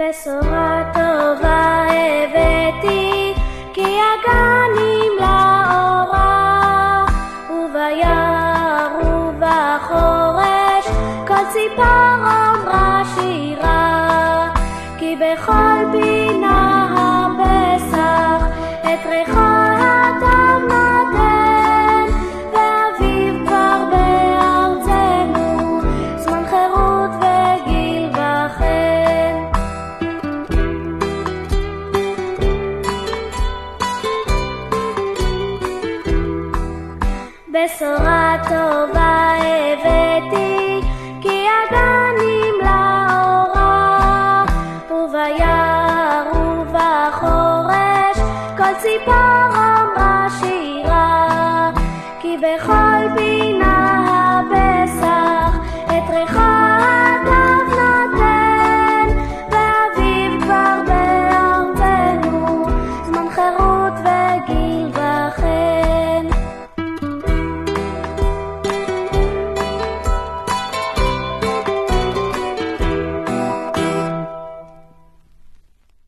בשורה טובה הבאתי, כי הגנים לאורה, וביער ובחורש, כל ציפור אמרה שירה, כי בכל פינה בשורה טובה הבאתי, כי הגנים לאורה, וביער ובחורש, כל ציפור אמרה שירה, כי בכל